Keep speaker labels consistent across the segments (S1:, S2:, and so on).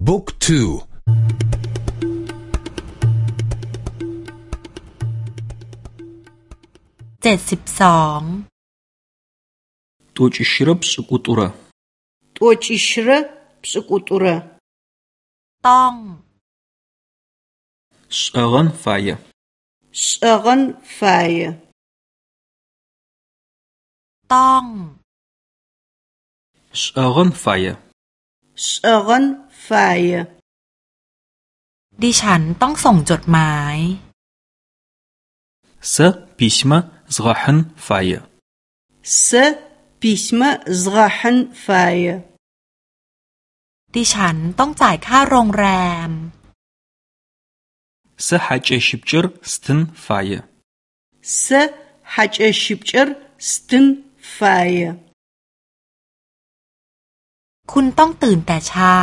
S1: Book 2
S2: 72
S3: ตัวจิชระปสกุตุระ
S4: ตัวจิชระปสกุตุระ
S2: ต้อง
S3: สอังไฟยะ
S4: สอังไฟยะ
S2: ต้อง
S3: สอังไฟยะ
S4: ะปสกุตุระตัวจิชระปสกุตุระต้องสเอกันไฟสเอกันไฟต้องสเอกันไฟสเอกันไฟ
S2: ดิฉันต้องส่งจดหมาย
S3: เซพิสมาสกหันไฟ
S4: เซพิสมาสกหันไฟ
S2: ดิฉันต้องจ่ายค่าโรงแรม
S3: เซฮัจชิบจร
S4: ์
S2: คุณต้องตื่นแต่เช้า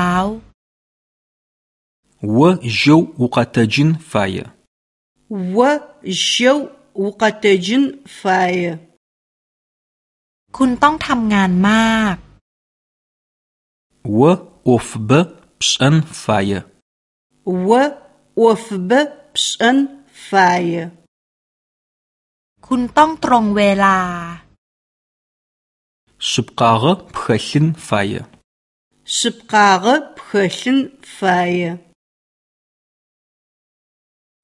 S3: ว่าเจ้าอุกตจินไฟ
S4: ว่าเจ้าอุกตจินไฟ
S2: คุณต้องทำงานมาก
S3: ว่าอฟเบปสันไฟ
S4: ว่าอฟเบปสันไฟ
S2: คุณต้องตรงเวลา
S3: สุบก
S4: าเเพลินไฟสุบกาเพลินไฟ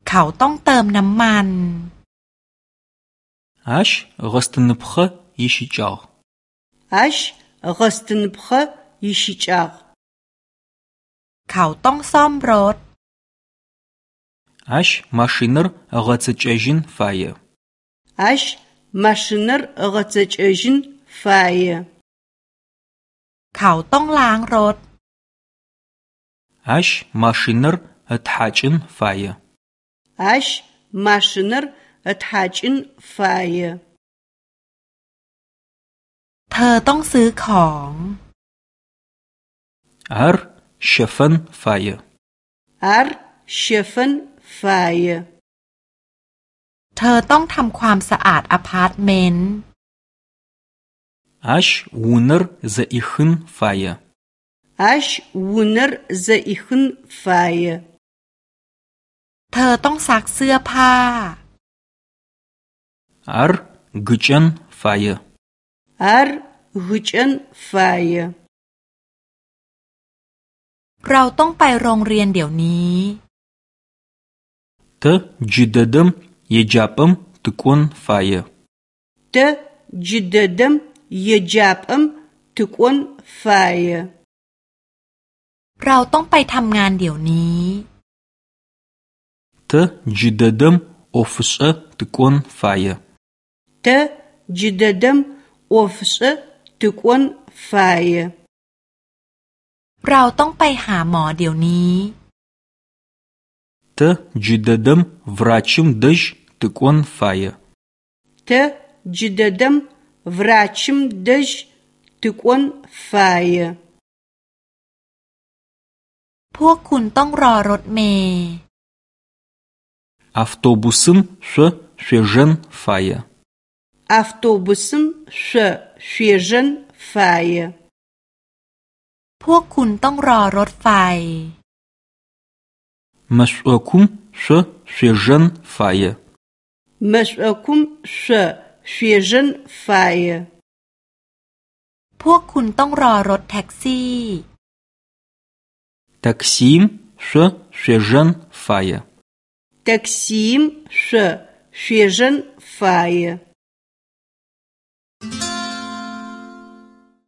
S2: เขาต้องเติมน้ำมัน
S3: อาชกสตนพะยิชิจา
S4: อาชกสตนพะยิชิจา
S2: เขาต้องซ่อมรถ
S3: อาชมาชินร์กัต
S2: เจจินไฟ
S3: อาชมาชินร์กัตเจจินไฟเขาต้องล้างรถ
S4: อาชมาชินร์ทัจินไฟ Ащ машинэр ытхьакӏын фае.
S2: เธอต้องซื้อของ
S3: Ар щэфэн фае.
S4: Ар щэфэн фае.
S2: เธอต้องทำความสะอาดอพาร์ตเมนต์
S3: Ащ унэр зэӏихын фае.
S4: Ащ унэр зэӏихын фае.
S2: เธอต้องซักเสื้อผ้า
S3: อาร์กุจันไฟ
S4: อาร์กุจัน ไฟ
S2: เราต้องไปโรงเรียนเดี๋ยวนี้
S3: เธอจิดดมยจับมตุกวนไฟ
S4: เธอจิดดมยจับมตุกวนไฟเราต้องไปทำงานเดี๋ยวนี้ Тэ джыдэдэм ӏофышӏэ тыкӏон фае. Тэ джыдэдэм ӏофышӏэ тыкӏон
S2: фае. เราต้องไปหาหมอเดี๋ยวนี้
S3: Тэ джыдэдэм врачым дэжь тыкӏон фае.
S4: Тэ джыдэдэм врачым дэжь тыкӏон фае.
S2: พวกคุณต้องรอรถเมล์
S3: Автобусым шъо шъуежэн фае.
S4: Автобусым шъо шъуежэн фае.
S2: พวกคุณต้องรอรถไฟ
S3: Мэшӏокум шъо шъуежэн фае.
S4: Мэшӏокум шъо шъуежэн фае.
S2: พวกคุณต้องรอรถแท็กซี่
S3: Таксиим шъо шъуежэн фае.
S4: Таксиим шъо шъуежэн фае.